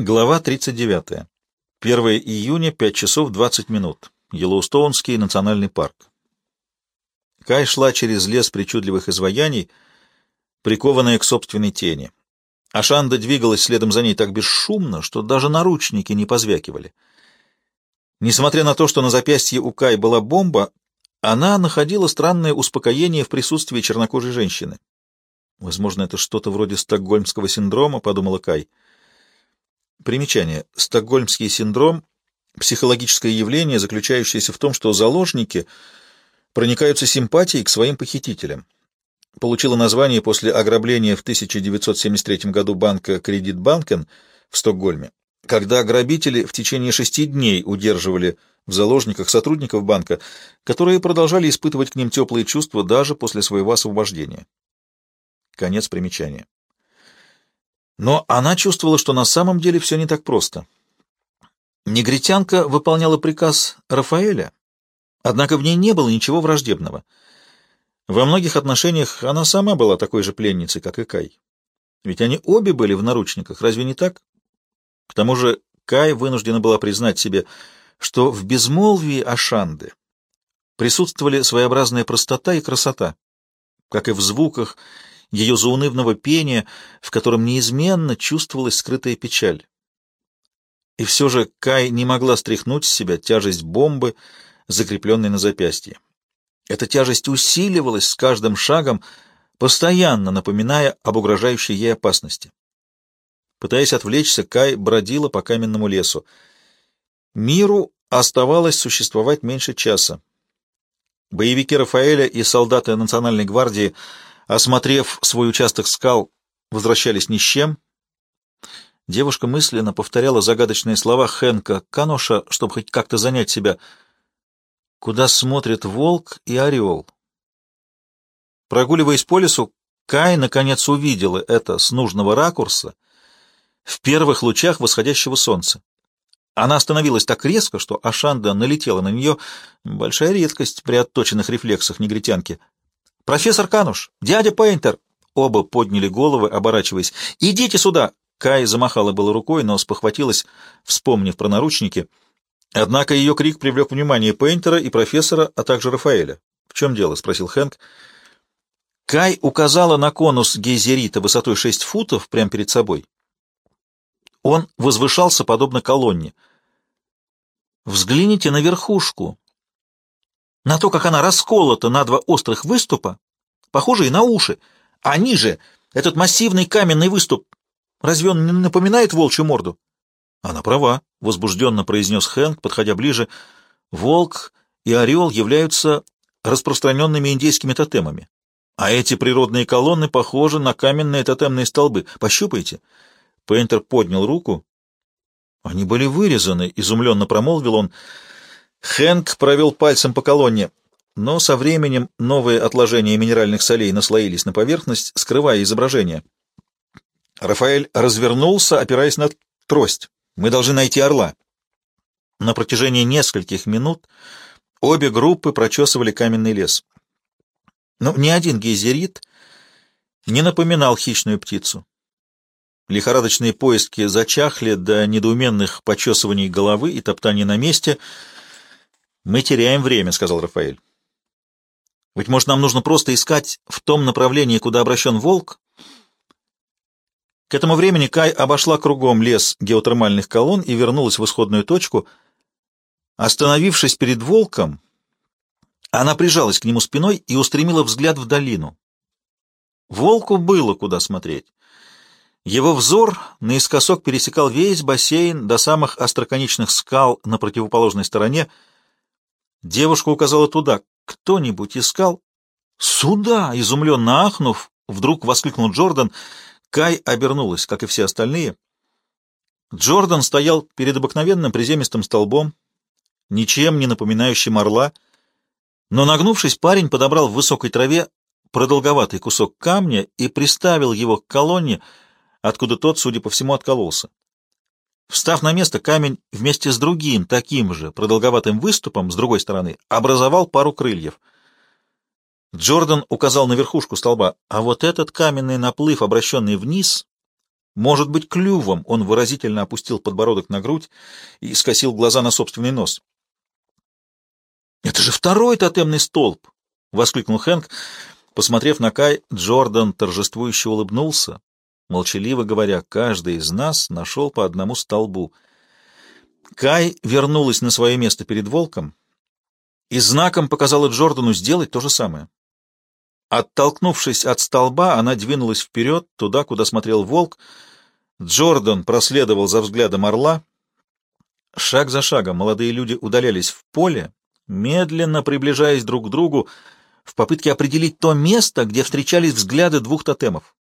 Глава 39. 1 июня, 5 часов 20 минут. Йеллоустоунский национальный парк. Кай шла через лес причудливых изваяний, прикованная к собственной тени. Ашанда двигалась следом за ней так бесшумно, что даже наручники не позвякивали. Несмотря на то, что на запястье у Кай была бомба, она находила странное успокоение в присутствии чернокожей женщины. «Возможно, это что-то вроде стокгольмского синдрома», — подумала Кай. — Примечание. Стокгольмский синдром – психологическое явление, заключающееся в том, что заложники проникаются симпатией к своим похитителям. Получило название после ограбления в 1973 году банка «Кредит в Стокгольме, когда грабители в течение шести дней удерживали в заложниках сотрудников банка, которые продолжали испытывать к ним теплые чувства даже после своего освобождения. Конец примечания. Но она чувствовала, что на самом деле все не так просто. Негритянка выполняла приказ Рафаэля, однако в ней не было ничего враждебного. Во многих отношениях она сама была такой же пленницей, как и Кай. Ведь они обе были в наручниках, разве не так? К тому же Кай вынуждена была признать себе, что в безмолвии Ашанды присутствовали своеобразная простота и красота, как и в звуках ее заунывного пения, в котором неизменно чувствовалась скрытая печаль. И все же Кай не могла стряхнуть с себя тяжесть бомбы, закрепленной на запястье. Эта тяжесть усиливалась с каждым шагом, постоянно напоминая об угрожающей ей опасности. Пытаясь отвлечься, Кай бродила по каменному лесу. Миру оставалось существовать меньше часа. Боевики Рафаэля и солдаты Национальной гвардии — Осмотрев свой участок скал, возвращались ни с чем. Девушка мысленно повторяла загадочные слова Хенка Каноша, чтобы хоть как-то занять себя. Куда смотрит волк и орел? Прогуливаясь по лесу, Кай наконец увидела это с нужного ракурса в первых лучах восходящего солнца. Она остановилась так резко, что Ашанда налетела на нее, большая редкость при отточенных рефлексах негритянки — «Профессор Кануш! Дядя Пейнтер!» Оба подняли головы, оборачиваясь. «Идите сюда!» Кай замахала было рукой, но спохватилась, вспомнив про наручники. Однако ее крик привлек внимание Пейнтера и профессора, а также Рафаэля. «В чем дело?» — спросил Хэнк. Кай указала на конус гейзерита высотой 6 футов прямо перед собой. Он возвышался подобно колонне. «Взгляните на верхушку на то, как она расколота на два острых выступа, похожие на уши. А ниже этот массивный каменный выступ, разве он не напоминает волчью морду? Она права, — возбужденно произнес Хэнк, подходя ближе. Волк и орел являются распространенными индейскими тотемами. А эти природные колонны похожи на каменные тотемные столбы. Пощупайте. Пейнтер поднял руку. Они были вырезаны, — изумленно промолвил он, — Хэнк провел пальцем по колонне, но со временем новые отложения минеральных солей наслоились на поверхность, скрывая изображение. Рафаэль развернулся, опираясь на трость. «Мы должны найти орла». На протяжении нескольких минут обе группы прочесывали каменный лес. Но ни один гейзерит не напоминал хищную птицу. Лихорадочные поиски зачахли до недоуменных почесываний головы и топтаний на месте — «Мы теряем время», — сказал Рафаэль. «Быть может, нам нужно просто искать в том направлении, куда обращен волк?» К этому времени Кай обошла кругом лес геотермальных колонн и вернулась в исходную точку. Остановившись перед волком, она прижалась к нему спиной и устремила взгляд в долину. Волку было куда смотреть. Его взор наискосок пересекал весь бассейн до самых остроконечных скал на противоположной стороне — Девушка указала туда. Кто-нибудь искал? «Сюда!» — изумленно ахнув, вдруг воскликнул Джордан. Кай обернулась, как и все остальные. Джордан стоял перед обыкновенным приземистым столбом, ничем не напоминающим орла, но, нагнувшись, парень подобрал в высокой траве продолговатый кусок камня и приставил его к колонне, откуда тот, судя по всему, откололся. Встав на место, камень вместе с другим, таким же, продолговатым выступом с другой стороны, образовал пару крыльев. Джордан указал на верхушку столба, а вот этот каменный наплыв, обращенный вниз, может быть, клювом. Он выразительно опустил подбородок на грудь и скосил глаза на собственный нос. «Это же второй тотемный столб!» — воскликнул Хэнк. Посмотрев на Кай, Джордан торжествующе улыбнулся, молчаливо говоря, каждый из нас нашел по одному столбу. Кай вернулась на свое место перед волком и знаком показала Джордану сделать то же самое. Оттолкнувшись от столба, она двинулась вперед, туда, куда смотрел волк. Джордан проследовал за взглядом орла. Шаг за шагом молодые люди удалялись в поле, медленно приближаясь друг к другу, в попытке определить то место, где встречались взгляды двух тотемов.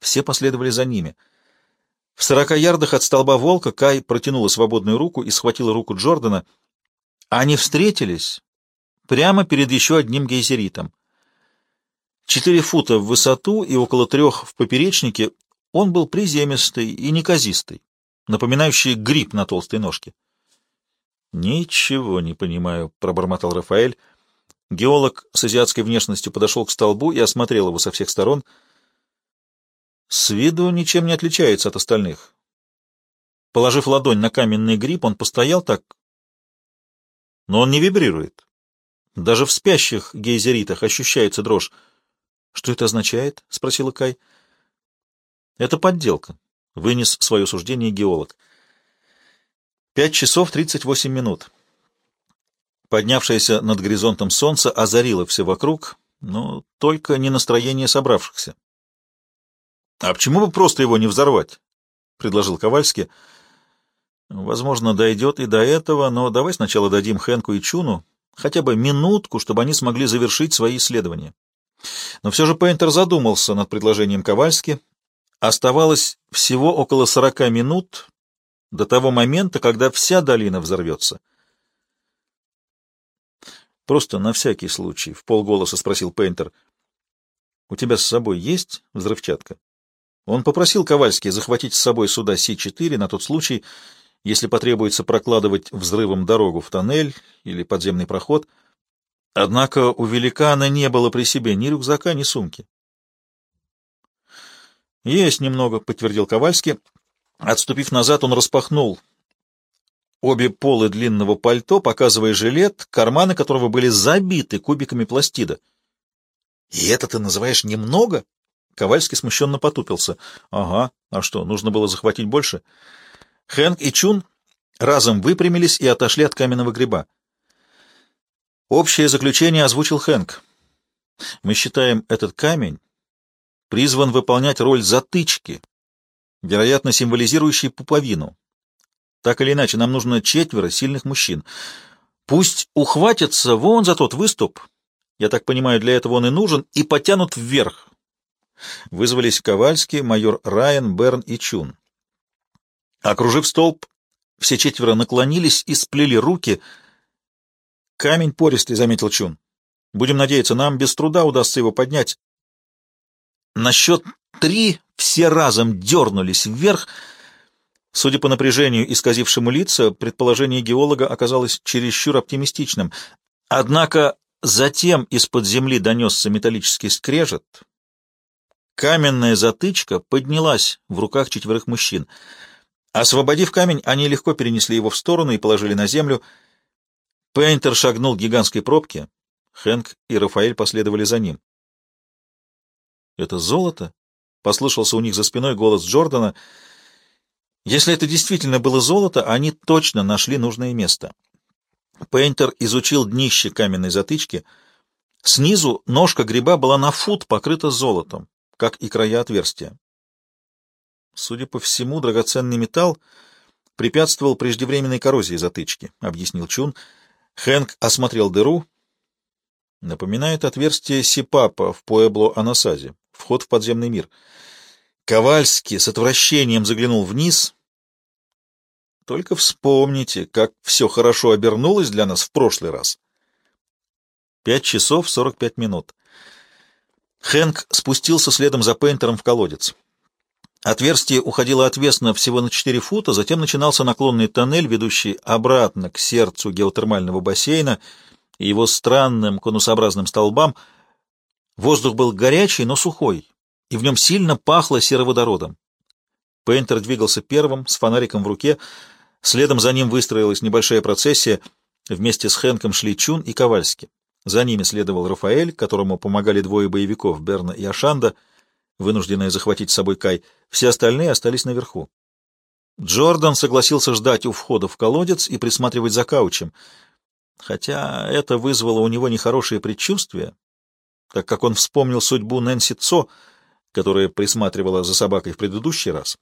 Все последовали за ними. В сорока ярдах от столба волка Кай протянула свободную руку и схватила руку Джордана. Они встретились прямо перед еще одним гейзеритом. Четыре фута в высоту и около трех в поперечнике он был приземистый и неказистый, напоминающий гриб на толстой ножке. «Ничего не понимаю», — пробормотал Рафаэль. Геолог с азиатской внешностью подошел к столбу и осмотрел его со всех сторон. С виду ничем не отличается от остальных. Положив ладонь на каменный гриб, он постоял так, но он не вибрирует. Даже в спящих гейзеритах ощущается дрожь. «Что это означает?» — спросила Кай. «Это подделка», — вынес свое суждение геолог. Пять часов тридцать восемь минут. Поднявшееся над горизонтом солнце озарило все вокруг, но только не настроение собравшихся. — А почему бы просто его не взорвать? — предложил Ковальский. — Возможно, дойдет и до этого, но давай сначала дадим Хэнку и Чуну хотя бы минутку, чтобы они смогли завершить свои исследования. Но все же Пейнтер задумался над предложением Ковальски. Оставалось всего около сорока минут до того момента, когда вся долина взорвется. «Просто на всякий случай», — в полголоса спросил Пейнтер. «У тебя с собой есть взрывчатка?» Он попросил Ковальски захватить с собой суда Си-4 на тот случай, если потребуется прокладывать взрывом дорогу в тоннель или подземный проход — Однако у великана не было при себе ни рюкзака, ни сумки. «Есть немного», — подтвердил Ковальский. Отступив назад, он распахнул обе полы длинного пальто, показывая жилет, карманы которого были забиты кубиками пластида. «И это ты называешь немного?» Ковальский смущенно потупился. «Ага, а что, нужно было захватить больше?» Хэнк и Чун разом выпрямились и отошли от каменного гриба. Общее заключение озвучил Хэнк. Мы считаем этот камень призван выполнять роль затычки, вероятно, символизирующей пуповину. Так или иначе, нам нужно четверо сильных мужчин. Пусть ухватятся вон за тот выступ, я так понимаю, для этого он и нужен, и потянут вверх. Вызвались Ковальский, майор Райан, Берн и Чун. Окружив столб, все четверо наклонились и сплели руки — Камень пористый, — заметил Чун. Будем надеяться, нам без труда удастся его поднять. На счет три все разом дернулись вверх. Судя по напряжению, исказившему лица, предположение геолога оказалось чересчур оптимистичным. Однако затем из-под земли донесся металлический скрежет. Каменная затычка поднялась в руках четверых мужчин. Освободив камень, они легко перенесли его в сторону и положили на землю — Пейнтер шагнул к гигантской пробке. Хэнк и Рафаэль последовали за ним. «Это золото?» — послышался у них за спиной голос Джордана. «Если это действительно было золото, они точно нашли нужное место». Пейнтер изучил днище каменной затычки. Снизу ножка гриба была на фут покрыта золотом, как и края отверстия. Судя по всему, драгоценный металл препятствовал преждевременной коррозии затычки, — объяснил Чун. Хэнк осмотрел дыру. Напоминает отверстие Сипапа в Пуэбло-Анасазе, вход в подземный мир. Ковальский с отвращением заглянул вниз. Только вспомните, как все хорошо обернулось для нас в прошлый раз. Пять часов сорок пять минут. Хэнк спустился следом за Пейнтером в колодец. Отверстие уходило отвесно всего на 4 фута, затем начинался наклонный тоннель, ведущий обратно к сердцу геотермального бассейна и его странным конусообразным столбам. Воздух был горячий, но сухой, и в нем сильно пахло сероводородом. Пейнтер двигался первым, с фонариком в руке. Следом за ним выстроилась небольшая процессия. Вместе с Хэнком шли Чун и Ковальски. За ними следовал Рафаэль, которому помогали двое боевиков, Берна и Ашанда, вынужденные захватить с собой Кай. Все остальные остались наверху. Джордан согласился ждать у входа в колодец и присматривать за каучем, хотя это вызвало у него нехорошее предчувствие, так как он вспомнил судьбу Нэнси Цо, которая присматривала за собакой в предыдущий раз.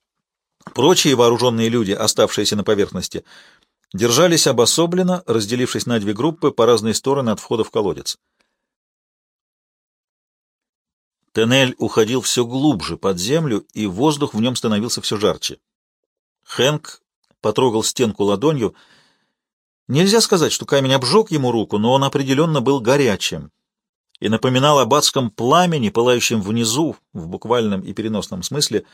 Прочие вооруженные люди, оставшиеся на поверхности, держались обособленно, разделившись на две группы по разные стороны от входа в колодец. Теннель уходил все глубже под землю, и воздух в нем становился все жарче. Хэнк потрогал стенку ладонью. Нельзя сказать, что камень обжег ему руку, но он определенно был горячим и напоминал об адском пламени, пылающем внизу, в буквальном и переносном смысле.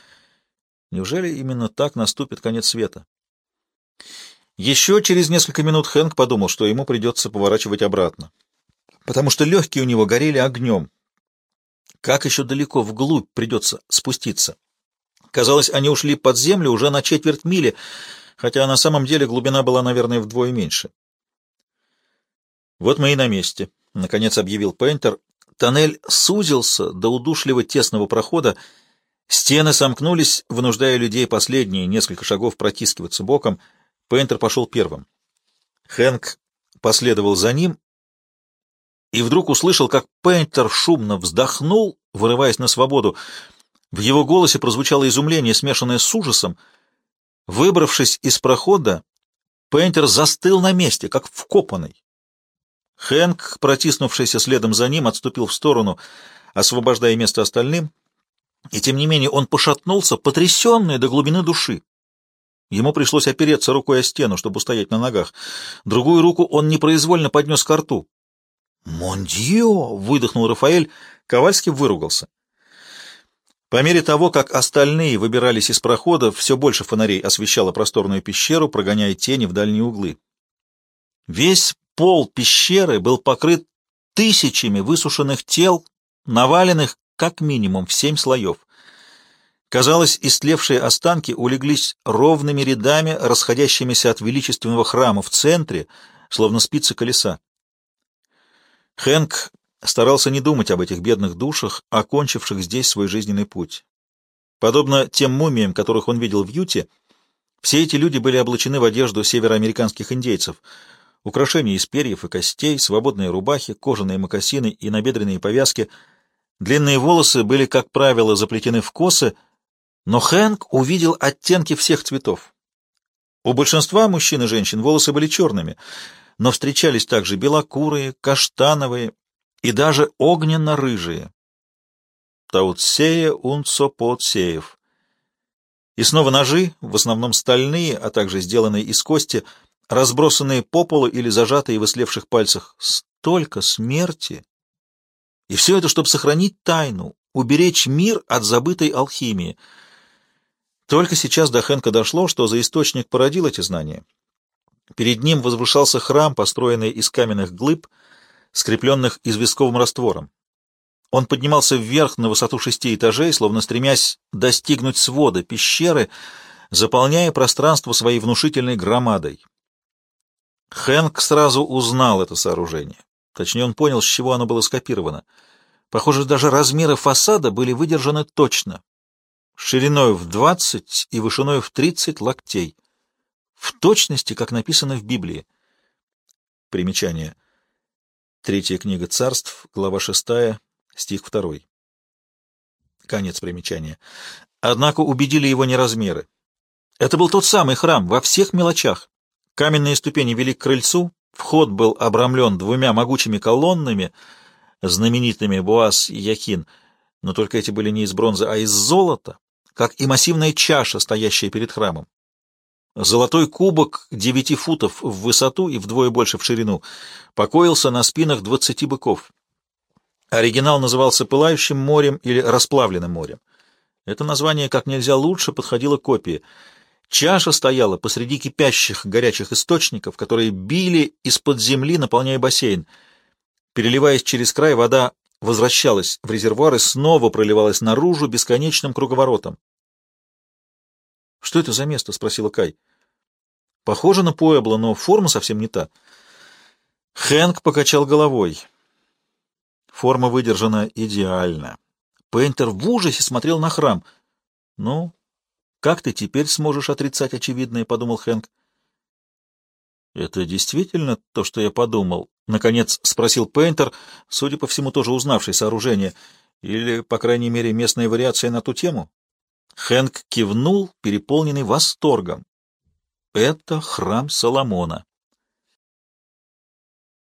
Неужели именно так наступит конец света? Еще через несколько минут Хэнк подумал, что ему придется поворачивать обратно, потому что легкие у него горели огнем. Как еще далеко вглубь придется спуститься? Казалось, они ушли под землю уже на четверть мили, хотя на самом деле глубина была, наверное, вдвое меньше. «Вот мы и на месте», — наконец объявил Пейнтер. Тоннель сузился до удушливо тесного прохода, стены сомкнулись, вынуждая людей последние несколько шагов протискиваться боком — Пейнтер пошел первым. Хэнк последовал за ним и вдруг услышал, как Пейнтер шумно вздохнул, вырываясь на свободу. В его голосе прозвучало изумление, смешанное с ужасом. Выбравшись из прохода, Пейнтер застыл на месте, как вкопанный. Хэнк, протиснувшийся следом за ним, отступил в сторону, освобождая место остальным, и тем не менее он пошатнулся, потрясенный до глубины души. Ему пришлось опереться рукой о стену, чтобы устоять на ногах. Другую руку он непроизвольно поднес к рту. «Мондио!» — выдохнул Рафаэль. Ковальский выругался. По мере того, как остальные выбирались из прохода, все больше фонарей освещало просторную пещеру, прогоняя тени в дальние углы. Весь пол пещеры был покрыт тысячами высушенных тел, наваленных как минимум в семь слоев. Казалось, истлевшие останки улеглись ровными рядами, расходящимися от величественного храма в центре, словно спицы колеса. Хэнк старался не думать об этих бедных душах, окончивших здесь свой жизненный путь. Подобно тем мумиям, которых он видел в Юте, все эти люди были облачены в одежду североамериканских индейцев. Украшения из перьев и костей, свободные рубахи, кожаные мокасины и набедренные повязки. Длинные волосы были, как правило, заплетены в косы — но Хэнк увидел оттенки всех цветов. У большинства мужчин и женщин волосы были черными, но встречались также белокурые, каштановые и даже огненно-рыжие. Таутсея унцопотсеев. И снова ножи, в основном стальные, а также сделанные из кости, разбросанные по полу или зажатые в ислевших пальцах. Столько смерти! И все это, чтобы сохранить тайну, уберечь мир от забытой алхимии — только сейчас до Хэнка дошло, что за источник породил эти знания. Перед ним возвышался храм, построенный из каменных глыб, скрепленных известковым раствором. Он поднимался вверх на высоту шести этажей, словно стремясь достигнуть свода пещеры, заполняя пространство своей внушительной громадой. Хэнк сразу узнал это сооружение. Точнее, он понял, с чего оно было скопировано. Похоже, даже размеры фасада были выдержаны точно шириной в 20 и вышиной в 30 локтей, в точности, как написано в Библии. Примечание. Третья книга царств, глава 6, стих 2. Конец примечания. Однако убедили его не размеры. Это был тот самый храм во всех мелочах. Каменные ступени вели к крыльцу, вход был обрамлен двумя могучими колоннами, знаменитыми Буаз и Яхин, но только эти были не из бронзы, а из золота, как и массивная чаша, стоящая перед храмом. Золотой кубок девяти футов в высоту и вдвое больше в ширину покоился на спинах двадцати быков. Оригинал назывался «Пылающим морем» или «Расплавленным морем». Это название как нельзя лучше подходило копии. Чаша стояла посреди кипящих горячих источников, которые били из-под земли, наполняя бассейн. Переливаясь через край, вода возвращалась в резервуар и снова проливалась наружу бесконечным круговоротом. «Что это за место?» — спросила Кай. «Похоже на Пуэбло, но форма совсем не та». Хэнк покачал головой. Форма выдержана идеально. Пейнтер в ужасе смотрел на храм. «Ну, как ты теперь сможешь отрицать очевидное?» — подумал Хэнк. «Это действительно то, что я подумал?» — наконец спросил Пейнтер, судя по всему, тоже узнавший сооружение, или, по крайней мере, местная вариация на ту тему. Хэнк кивнул, переполненный восторгом. «Это храм Соломона».